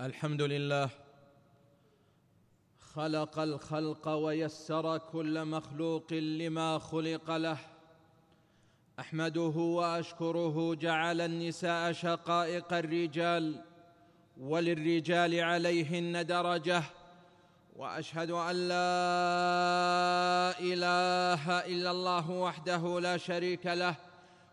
الحمد لله. خلق الخلق ويسر كل مخلوق لما خلق له. أحمده وأشكره جعل النساء شقائق الرجال وللرجال عليهن درجة. وأشهد أن لا إله إلا الله وحده لا شريك له.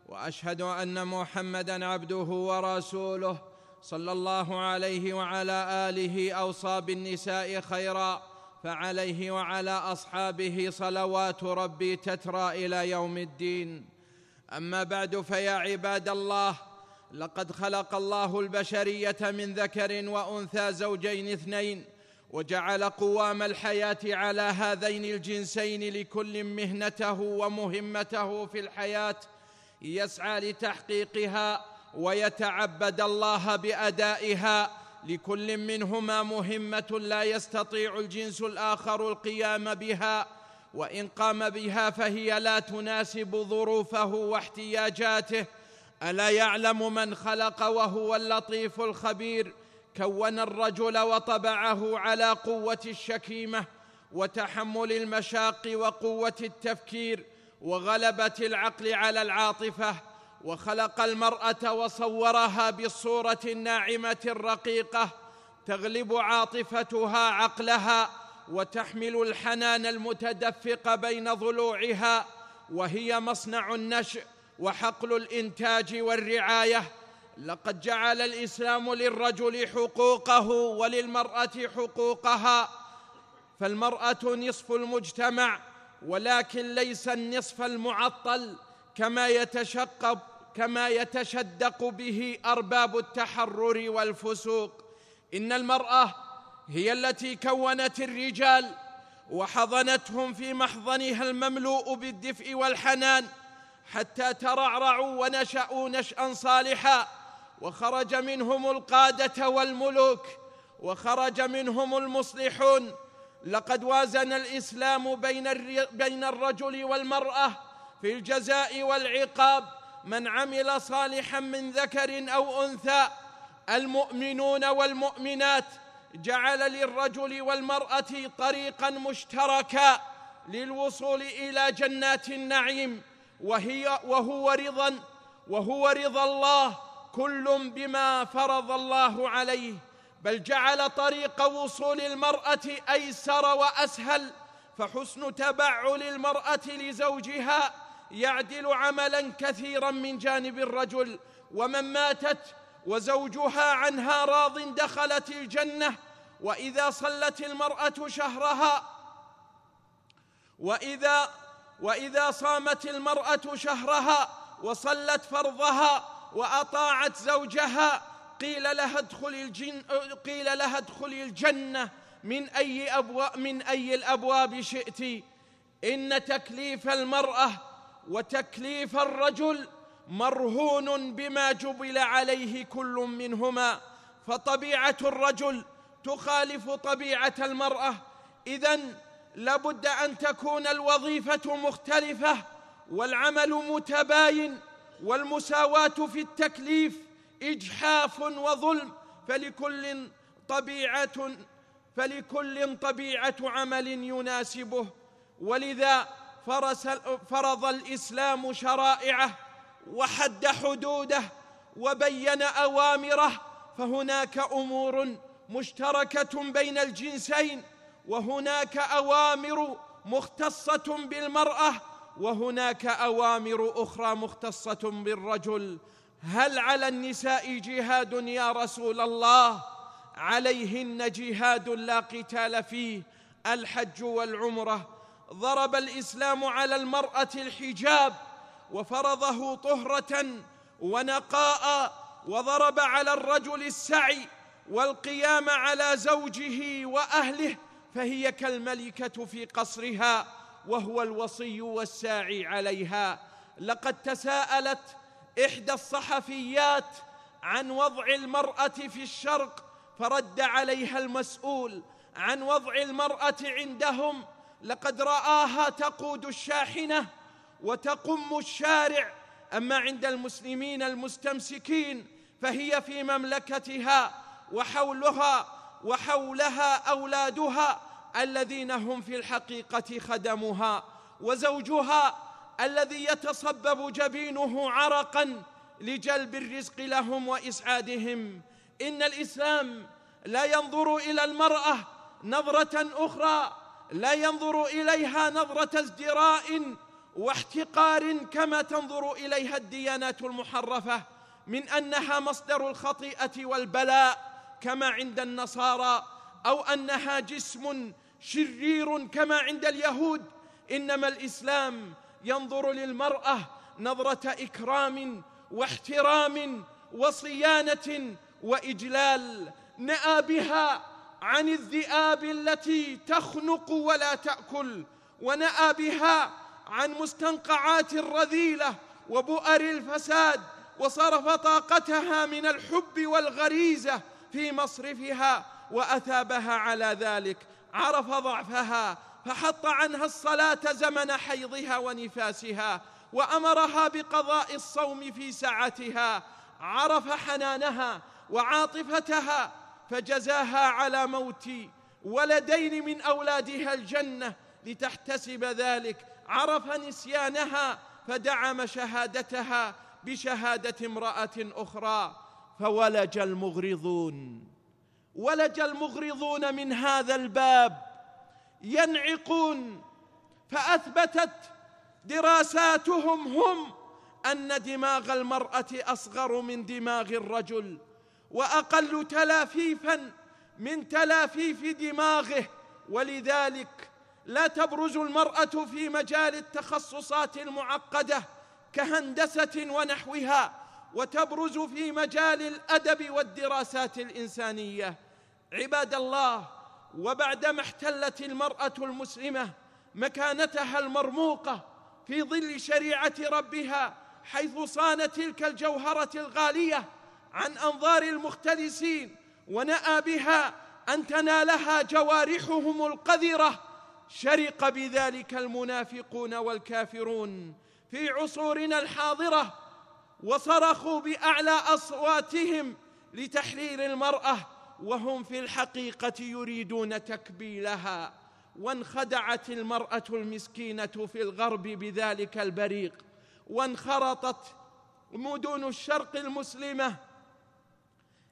وأشهد أن محمدا عبده ورسوله. صلى الله عليه وعلى آله اوصى بالنساء خيرا فعليه وعلى أصحابه صلوات ربي تترى إلى يوم الدين. أما بعد فيا عباد الله لقد خلق الله البشرية من ذكر وأنثى زوجين اثنين وجعل قوام الحياة على هذين الجنسين لكل مهنته ومهمته في الحياة يسعى لتحقيقها ويتعبد الله بأدائها لكل منهما مهمة لا يستطيع الجنس الآخر القيام بها وإن قام بها فهي لا تناسب ظروفه واحتياجاته. ألا يعلم من خلق وهو اللطيف الخبير كون الرجل وطبعه على قوة الشكيمة وتحمل المشاق وقوة التفكير وغلبة العقل على العاطفة وخلق المرأة وصورها بالصورة الناعمه الرقيقه تغلب عاطفتها عقلها وتحمل الحنان المتدفق بين ضلوعها وهي مصنع النشء وحقل الإنتاج والرعاية. لقد جعل الإسلام للرجل حقوقه وللمرأة حقوقها فالمرأة نصف المجتمع ولكن ليس النصف المعطل كما يتشقب كما يتشدق به أرباب التحرر والفسوق. إن المرأة هي التي كونت الرجال وحضنتهم في محضنها المملوء بالدفء والحنان حتى ترعرعوا ونشأوا نشأ صالحا وخرج منهم القادة والملوك وخرج منهم المصلحون. لقد وازن الإسلام بين بين الرجل والمرأة في الجزاء والعقاب من عمل صالحا من ذكر أو أنثى المؤمنون والمؤمنات جعل للرجل والمرأة طريقا مشتركا للوصول إلى جنات النعيم وهي وهو رضا وهو رضا الله كل بما فرض الله عليه بل جعل طريق وصول المرأة أيسر وأسهل فحسن تبعل المرأة لزوجها يعدل عملا كثيرا من جانب الرجل ومن ماتت وزوجها عنها راض دخلت الجنة وإذا صلت المرأة شهرها وإذا وإذا صامت المرأة شهرها وصلت فرضها وأطاعت زوجها قيل لها ادخل الجن قيل لها ادخلي الجنة. من أي أبواب من أي الأبواب شئت؟ إن تكليف المرأة وتكليف الرجل مرهون بما جبل عليه كل منهما فطبيعة الرجل تخالف طبيعة المرأة. إذا لابد أن تكون الوظيفة مختلفة والعمل متباين والمساواة في التكليف إجحاف وظلم فلكل طبيعة فلكل طبيعة عمل يناسبه. ولذا فرض الإسلام شرائعه وحد حدوده وبين أوامره فهناك أمور مشتركة بين الجنسين وهناك أوامر مختصة بالمرأة وهناك أوامر أخرى مختصة بالرجل. هل على النساء جهاد يا رسول الله؟ عليهن جهاد لا قتال فيه الحج والعمرة ضرب الإسلام على المرأة الحجاب وفرضه طهرة ونقاء وضرب على الرجل السعي والقيام على زوجه وأهله فهي كالملكة في قصرها وهو الوصي والساعي عليها. لقد تساءلت إحدى الصحفيات عن وضع المرأة في الشرق فرد عليها المسؤول عن وضع المرأة عندهم لقد رآها تقود الشاحنة وتقم الشارع. أما عند المسلمين المستمسكين فهي في مملكتها وحولها وحولها أولادها الذين هم في الحقيقة خدمها وزوجها الذي يتصبب جبينه عرقا لجلب الرزق لهم وإسعادهم. إن الإسلام لا ينظر إلى المرأة نظرة أخرى لا ينظر إليها نظرة ازدراء واحتقار كما تنظر إليها الديانات المحرفة من أنها مصدر الخطيئة والبلاء كما عند النصارى أو أنها جسم شرير كما عند اليهود. إنما الإسلام ينظر للمرأة نظرة إكرام واحترام وصيانة وإجلال نأى بها عن الذئاب التي تخنق ولا تأكل ونأى بها عن مستنقعات الرذيلة وبؤر الفساد وصرف طاقتها من الحب والغريزة في مصرفها وأثابها على ذلك عرف ضعفها فحط عنها الصلاة زمن حيضها ونفاسها وأمرها بقضاء الصوم في ساعتها عرف حنانها وعاطفتها فجزاها على موت ولدين من أولادها الجنة لتحتسب ذلك. عرف نسيانها فدعم شهادتها بشهادة امرأة أخرى. فولج المغرضون. ولج المغرضون من هذا الباب. ينعقون. فأثبتت دراساتهم هم أن دماغ المرأة أصغر من دماغ الرجل. وأقل تلافيفا من تلافيف دماغه. ولذلك لا تبرز المرأة في مجال التخصصات المعقدة كهندسة ونحوها وتبرز في مجال الأدب والدراسات الإنسانية. عباد الله وبعدما احتلت المرأة المسلمة مكانتها المرموقة في ظل شريعة ربها حيث صان تلك الجوهرة الغالية عن أنظار المختلسين ونأى بها أن تنالها جوارحهم القذرة. شرق بذلك المنافقون والكافرون في عصورنا الحاضرة وصرخوا بأعلى أصواتهم لتحرير المرأة وهم في الحقيقة يريدون تكبيلها. وانخدعت المرأة المسكينة في الغرب بذلك البريق وانخرطت مدن الشرق المسلمة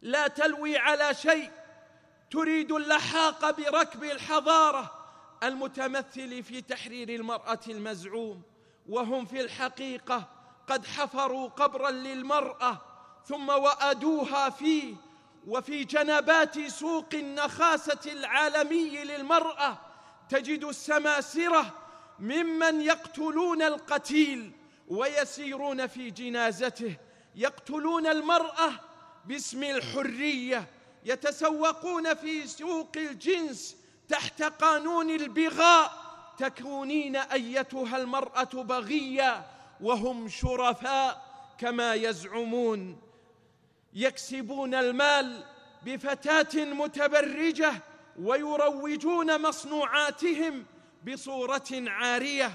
لا تلوي على شيء. تريد اللحاق بركب الحضارة. المتمثل في تحرير المرأة المزعوم. وهم في الحقيقة قد حفروا قبرا للمرأة ثم وأدوها فيه. وفي جنبات سوق النخاسة العالمي للمرأة تجد السماسرة ممن يقتلون القتيل ويسيرون في جنازته. يقتلون المرأة باسم الحرية يتسوقون في سوق الجنس تحت قانون البغاء تكونين أيتها المرأة بغية وهم شرفاء كما يزعمون. يكسبون المال بفتاة متبرجة ويروجون مصنوعاتهم بصورة عارية.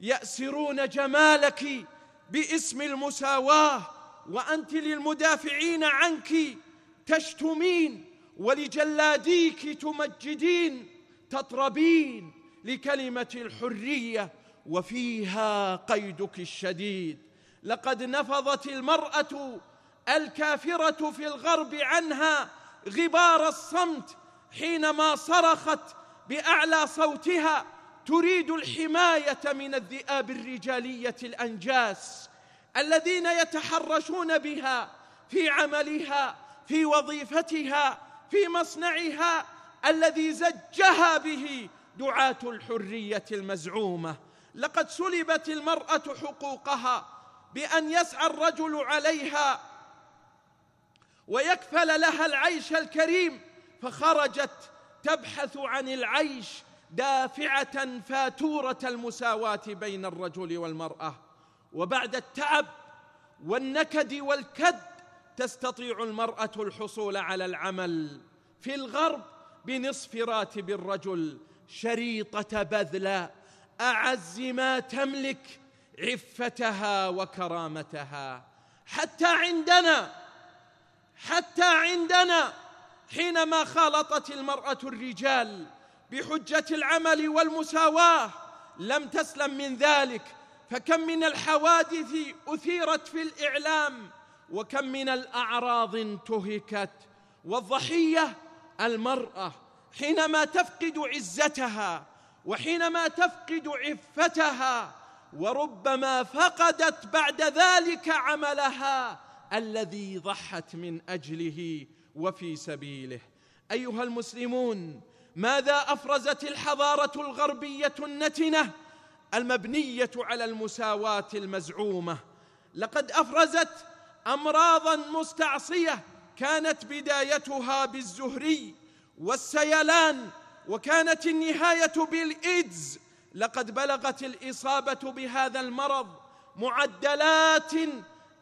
يأسرون جمالك باسم المساواة وأنت للمدافعين عنك تشتمين ولجلاديك تمجدين تطربين لكلمة الحرية وفيها قيدك الشديد. لقد نفضت المرأة الكافرة في الغرب عنها غبار الصمت حينما صرخت بأعلى صوتها تريد الحماية من الذئاب الرجالية الأنجاس. الذين يتحرشون بها في عملها في وظيفتها في مصنعها الذي زجها به دعاة الحرية المزعومة. لقد سلبت المرأة حقوقها بأن يسعى الرجل عليها ويكفل لها العيش الكريم فخرجت تبحث عن العيش دافعة فاتورة المساواة بين الرجل والمرأة. وبعد التعب والنكد والكد تستطيع المرأة الحصول على العمل في الغرب بنصف راتب الرجل. شريطة بذله أعز ما تملك عفتها وكرامتها. حتى عندنا حتى عندنا حينما خالطت المرأة الرجال بحجة العمل والمساواة لم تسلم من ذلك. فكم من الحوادث أثيرت في الإعلام وكم من الأعراض انتهكت. والضحية المرأة حينما تفقد عزتها وحينما تفقد عفتها وربما فقدت بعد ذلك عملها الذي ضحت من أجله وفي سبيله. أيها المسلمون ماذا أفرزت الحضارة الغربية النتنة المبنية على المساواة المزعومة. لقد أفرزت امراضا مستعصية كانت بدايتها بالزهري والسيلان وكانت النهاية بالإيدز. لقد بلغت الإصابة بهذا المرض معدلات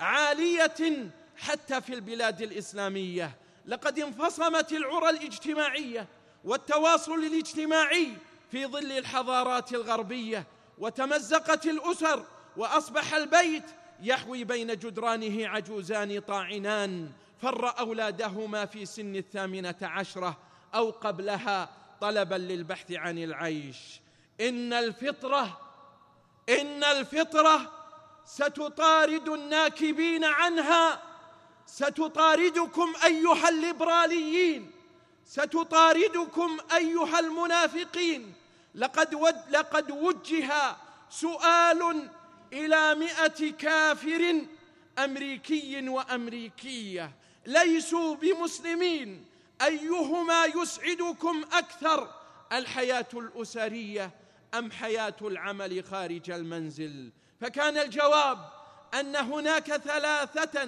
عالية حتى في البلاد الإسلامية. لقد انفصمت العرى الاجتماعية والتواصل الاجتماعي في ظل الحضارات الغربية. وتمزقت الأسر وأصبح البيت يحوي بين جدرانه عجوزان طاعنان فر أولادهما في سن الثامنة عشرة أو قبلها طلبا للبحث عن العيش. إن الفطرة إن الفطرة ستطارد الناكبين عنها ستطاردكم أيها الليبراليين ستطاردكم أيها المنافقين لقد لقد وجه سؤال إلى مائه كافر أمريكي وأمريكية. ليسوا بمسلمين. أيهما يسعدكم أكثر الحياة الأسرية أم حياة العمل خارج المنزل؟ فكان الجواب أن هناك ثلاثة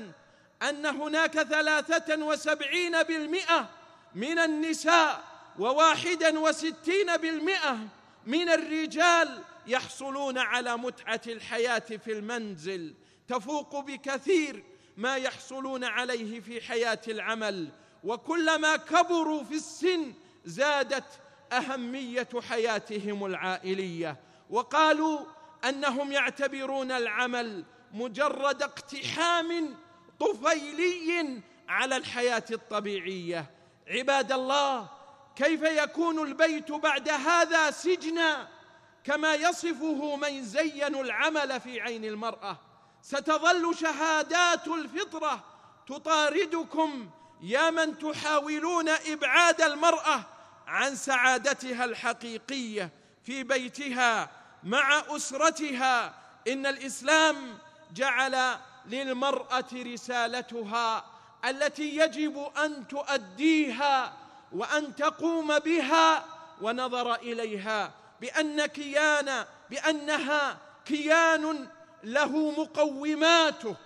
أن هناك ثلاثة وسبعين بالمئة من النساء وواحدا وستين بالمئة من الرجال يحصلون على متعة الحياة في المنزل. تفوق بكثير ما يحصلون عليه في حياة العمل. وكلما كبروا في السن زادت أهمية حياتهم العائلية. وقالوا أنهم يعتبرون العمل مجرد اقتحام طفيلي على الحياة الطبيعية. عباد الله كيف يكون البيت بعد هذا سجنا كما يصفه من زينوا العمل في عين المرأة؟ ستظل شهادات الفطرة تطاردكم يا من تحاولون إبعاد المرأة عن سعادتها الحقيقية في بيتها مع أسرتها. إن الإسلام جعل للمرأة رسالتها التي يجب أن تؤديها وأن تقوم بها ونظر إليها بأن كيان بأنها كيان له مقوماته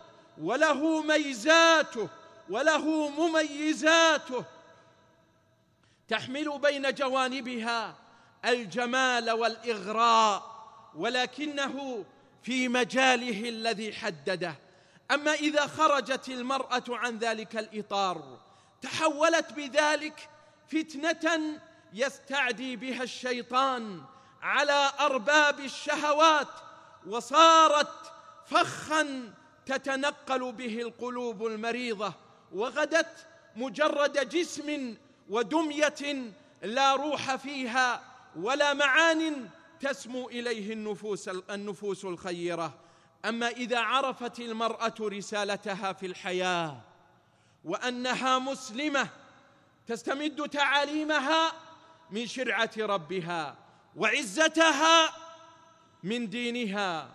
وله ميزاته وله مميزاته. تحمل بين جوانبها الجمال والإغراء ولكنه في مجاله الذي حدده. أما إذا خرجت المرأة عن ذلك الإطار تحولت بذلك فتنة يستعدي بها الشيطان على أرباب الشهوات وصارت فخا تتنقل به القلوب المريضة وغدت مجرد جسم ودمية لا روح فيها ولا معان تسمو إليه النفوس النفوس الخيرة. أما إذا عرفت المرأة رسالتها في الحياة وأنها مسلمة تستمد تعاليمها من شرعة ربها وعزتها من دينها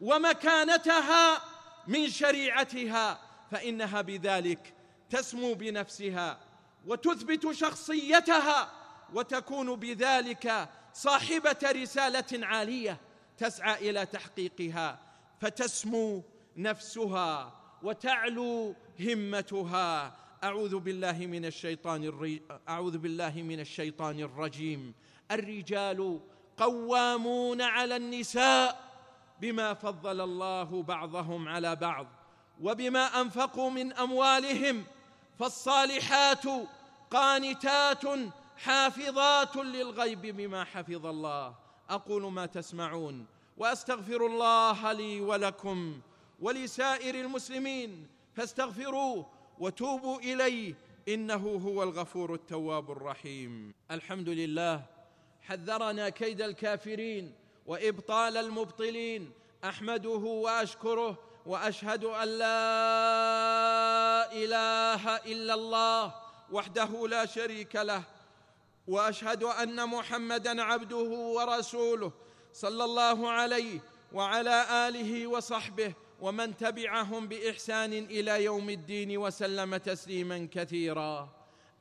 ومكانتها من شريعتها فإنها بذلك تسمو بنفسها وتثبت شخصيتها وتكون بذلك صاحبة رسالة عالية تسعى إلى تحقيقها فتسمو نفسها وتعلو همتها. أعوذ بالله من الشيطان الري... أعوذ بالله من الشيطان الرجيم. الرجال قوامون على النساء بما فضل الله بعضهم على بعض وبما أنفقوا من أموالهم. فالصالحات قانتات حافظات للغيب بما حفظ الله. أقول ما تسمعون وأستغفر الله لي ولكم ولسائر المسلمين. فاستغفروه وتوبوا إليه. إنه هو الغفور التواب الرحيم. الحمد لله. حذرنا كيد الكافرين وإبطال المبطلين. أحمده وأشكره وأشهد أن لا إله إلا الله وحده لا شريك له. وأشهد أن محمدا عبده ورسوله صلى الله عليه وعلى آله وصحبه ومن تبعهم بإحسان إلى يوم الدين وسلم تسليما كثيرا.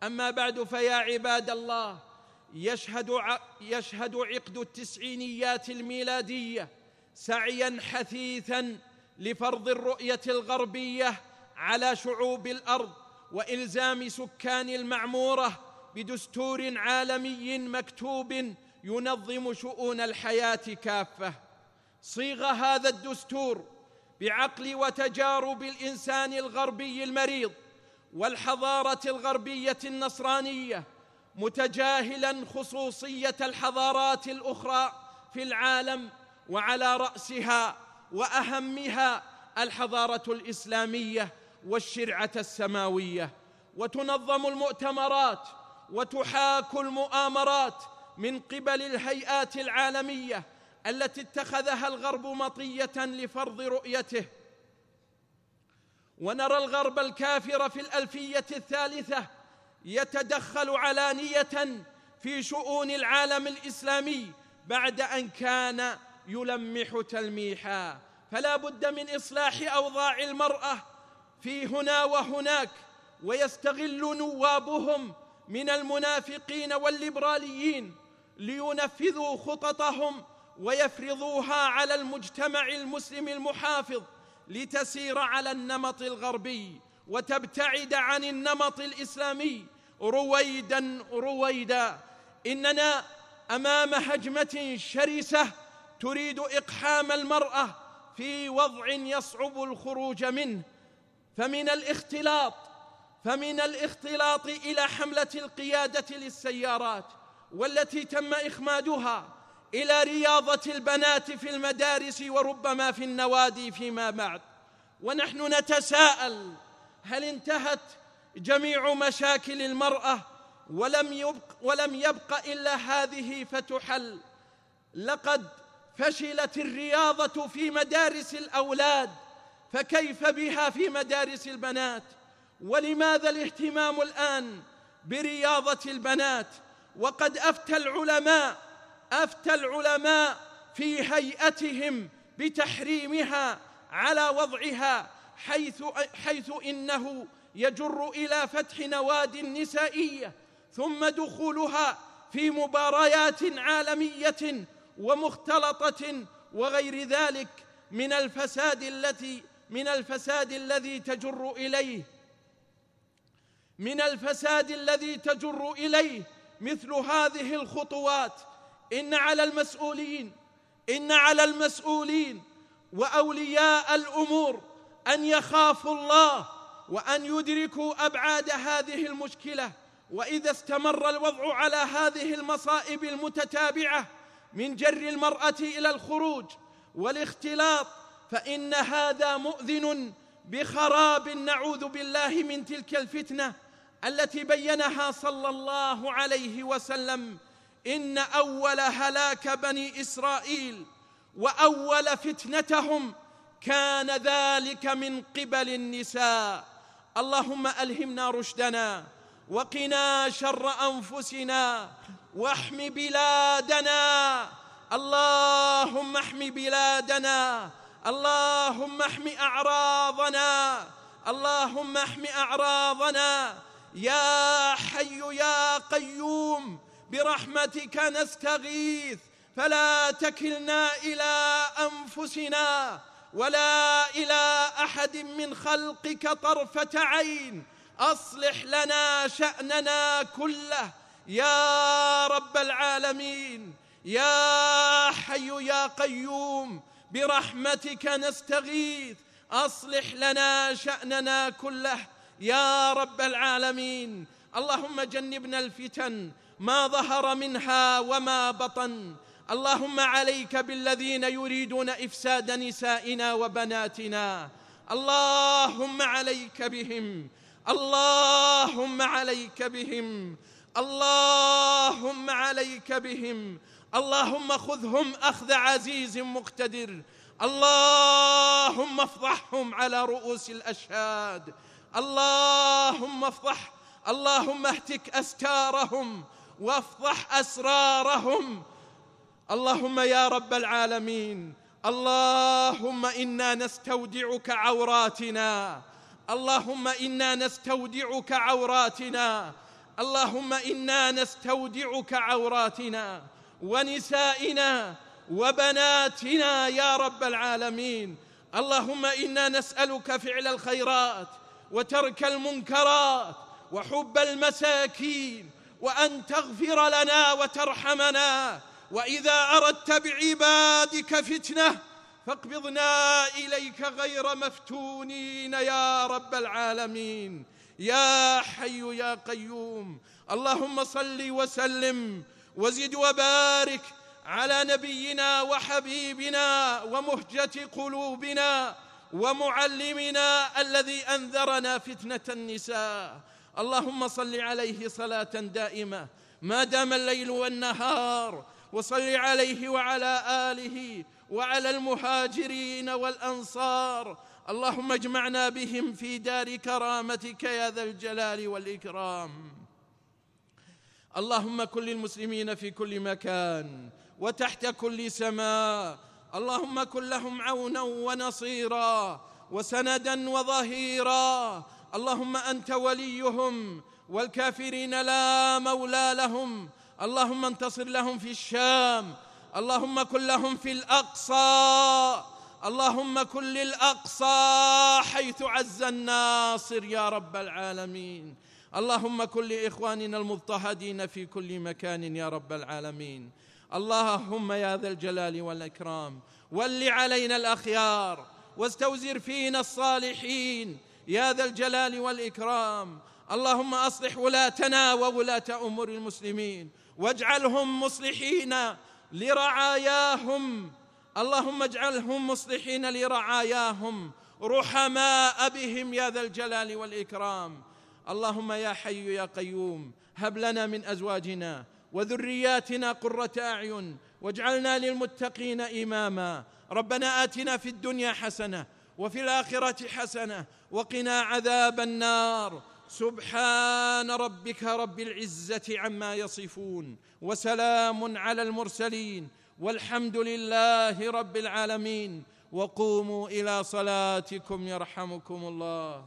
أما بعد فيا عباد الله يشهد يشهد عقد التسعينيات الميلادية سعيا حثيثا لفرض الرؤية الغربية على شعوب الأرض وإلزام سكان المعمورة بدستور عالمي مكتوب ينظم شؤون الحياة كافة. صيغ هذا الدستور بعقل وتجارب الإنسان الغربي المريض والحضارة الغربية النصرانية متجاهلا خصوصية الحضارات الأخرى في العالم وعلى رأسها وأهمها الحضارة الإسلامية والشرعة السماوية. وتنظم المؤتمرات وتحاك المؤامرات من قبل الهيئات العالمية التي اتخذها الغرب مطية لفرض رؤيته. ونرى الغرب الكافر في الألفية الثالثة يتدخل علانية في شؤون العالم الإسلامي بعد أن كان يلمح تلميحا. فلا بد من إصلاح أوضاع المرأة في هنا وهناك ويستغل نوابهم من المنافقين والليبراليين لينفذوا خططهم ويفرضوها على المجتمع المسلم المحافظ لتسير على النمط الغربي وتبتعد عن النمط الإسلامي. رويدا رويدا إننا أمام هجمة شرسة تريد إقحام المرأة في وضع يصعب الخروج منه. فمن الاختلاط فمن الاختلاط إلى حملة القيادة للسيارات والتي تم إخمادها إلى رياضة البنات في المدارس وربما في النوادي فيما بعد. ونحن نتساءل هل انتهت جميع مشاكل المرأة ولم يبق ولم يبق إلا هذه فتحل. لقد فشلت الرياضة في مدارس الأولاد فكيف بها في مدارس البنات؟ ولماذا الاهتمام الآن برياضة البنات؟ وقد أفتى العلماء أفتى العلماء في هيئتهم بتحريمها على وضعها حيث حيث إنه يجر إلى فتح نواد نسائية ثم دخولها في مباريات عالمية ومختلطة وغير ذلك من الفساد التي من الفساد الذي تجر إليه. من الفساد الذي تجر إليه مثل هذه الخطوات إن على المسؤولين إن على المسؤولين وأولياء الأمور أن يخافوا الله وأن يدركوا أبعاد هذه المشكلة. وإذا استمر الوضع على هذه المصائب المتتابعة من جر المرأة إلى الخروج والاختلاط فإن هذا مؤذن بخراب نعوذ بالله من تلك الفتنة التي بينها صلى الله عليه وسلم. إن أول هلاك بني إسرائيل وأول فتنتهم كان ذلك من قبل النساء. اللهم ألهمنا رشدنا وقنا شر أنفسنا واحم بلادنا. اللهم احم بلادنا. اللهم احم أعراضنا. اللهم احم أعراضنا. يا حي يا قيوم. برحمتك نستغيث فلا تكلنا إلى أنفسنا ولا إلى أحد من خلقك طرفة عين. أصلح لنا شأننا كله يا رب العالمين. يا حي يا قيوم برحمتك نستغيث. أصلح لنا شأننا كله يا رب العالمين. اللهم جنبنا الفتن ما ظهر منها وما بطن. اللهم عليك بالذين يريدون إفساد نسائنا وبناتنا. اللهم عليك بهم. اللهم عليك بهم. اللهم عليك بهم. اللهم خذهم أخذ عزيز مقتدر. اللهم افضحهم على رؤوس الأشهاد. اللهم افضح. اللهم اهتك أستارهم. وافضح أسرارهم. اللهم يا رب العالمين اللهم إنا نستودعك عوراتنا. اللهم إنا نستودعك عوراتنا. اللهم إنا نستودعك عوراتنا. ونسائنا وبناتنا يا رب العالمين. اللهم إنا نسألك فعل الخيرات وترك المنكرات وحب المساكين وأن تغفر لنا وترحمنا. وإذا أردت بعبادك فتنة فاقبضنا إليك غير مفتونين يا رب العالمين. يا حي يا قيوم اللهم صل وسلم وزد وبارك على نبينا وحبيبنا ومهجة قلوبنا ومعلمنا الذي أنذرنا فتنة النساء. اللهم صل عليه صلاة دائمة ما دام الليل والنهار وصل عليه وعلى آله وعلى المهاجرين والأنصار. اللهم اجمعنا بهم في دار كرامتك يا ذا الجلال والإكرام. اللهم كن للمسلمين في كل مكان وتحت كل سماء. اللهم كن لهم عونا ونصيرا وسندا وظهيرا. اللهم أنت وليهم والكافرين لا مولى لهم. اللهم انتصر لهم في الشام. اللهم كن لهم في الأقصى. اللهم كن للأقصى حيث عز الناصر يا رب العالمين. اللهم كن لإخواننا المضطهدين في كل مكان يا رب العالمين. اللهم يا ذا الجلال والإكرام ول علينا الأخيار واستوزر فينا الصالحين يا ذا الجلال والإكرام. اللهم أصلح ولاتنا وولاة أمور المسلمين. واجعلهم مصلحين لرعاياهم. اللهم اجعلهم مصلحين لرعاياهم. رحماء بهم يا ذا الجلال والإكرام. اللهم يا حي يا قيوم هب لنا من أزواجنا وذرياتنا قرة أعين. واجعلنا للمتقين إماما. ربنا آتنا في الدنيا حسنة وفي الآخرة حسنة وقنا عذاب النار. سبحان ربك رب العزة عما يصفون وسلام على المرسلين والحمد لله رب العالمين. وقوموا إلى صلاتكم يرحمكم الله.